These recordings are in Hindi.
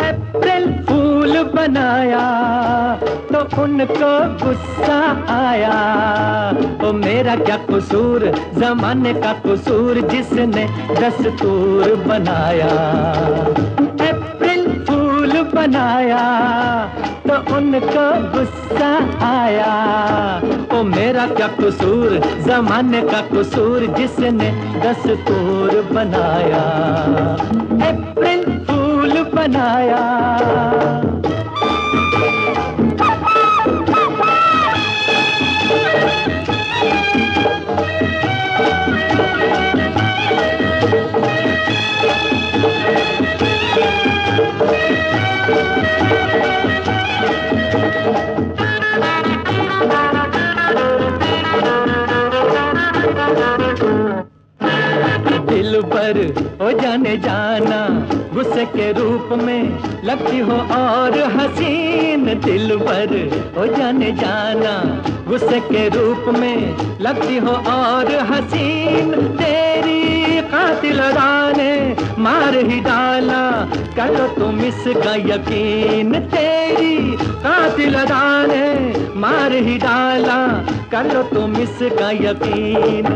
अप्रैल फूल बनाया तो उनको गुस्सा आया। तो मेरा क्या कसूर, जमाने का कसूर जिसने दस्तूर बनाया। बनाया तो उनको गुस्सा आया। ओ मेरा क्या कसूर, जमाने का कसूर, जिसने दस्तूर बनाया। अप्रैल फूल बनाया। दिल पर हो जाने जाना, गुस्से के रूप में लगती हो और हसीन। दिल पर हो जाने जाना, गुस्से के रूप में लगती हो और हसीन। तेरी कातिल ने मार ही डाला करो तुम इसका यकीन तेरी। कातिल ने मार ही डाला। करो तुम इसका यकीन।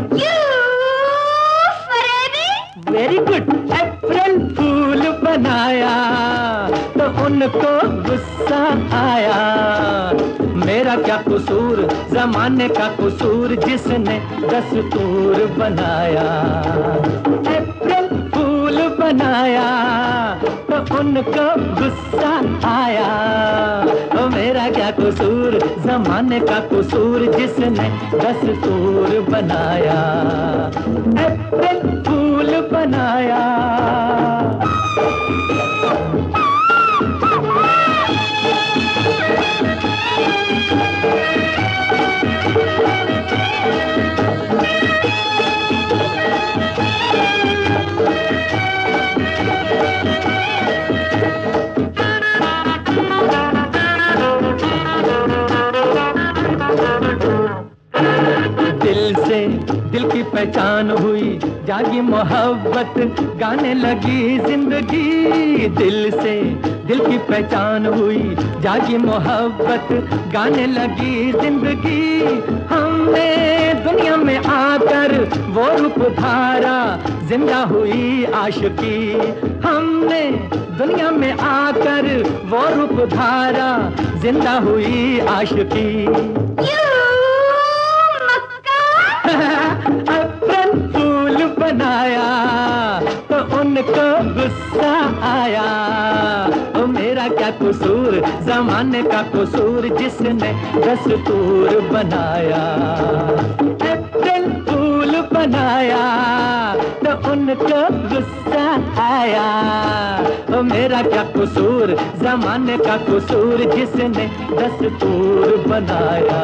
वेरी गुड अप्रैल फूल बनाया तो उनको गुस्सा आया। मेरा क्या कसूर, जमाने का कसूर जिसने दस्तूर बनाया। अप्रैल फूल बनाया। उनको गुस्सा आया। तो मेरा क्या कसूर, जमाने का कसूर जिसने दस्तूर बनाया। फूल बनाया। से दिल की पहचान हुई। जागी मोहब्बत, गाने लगी ज़िंदगी। दिल से दिल की पहचान हुई। जागी मोहब्बत, गाने लगी ज़िंदगी। हमने दुनिया में आकर वो रूप धारा, ज़िंदा हुई आशिकी। हमने दुनिया में आकर वो रूप धारा, ज़िंदा हुई आशिकी। तो उनको गुस्सा आया। ओ मेरा क्या कसूर? जमाने का कसूर जिसने दस्तूर बनाया। अप्रैल फूल बनाया तो उनको गुस्सा आया। ओ मेरा क्या कसूर? जमाने का कसूर जिसने दस्तूर बनाया।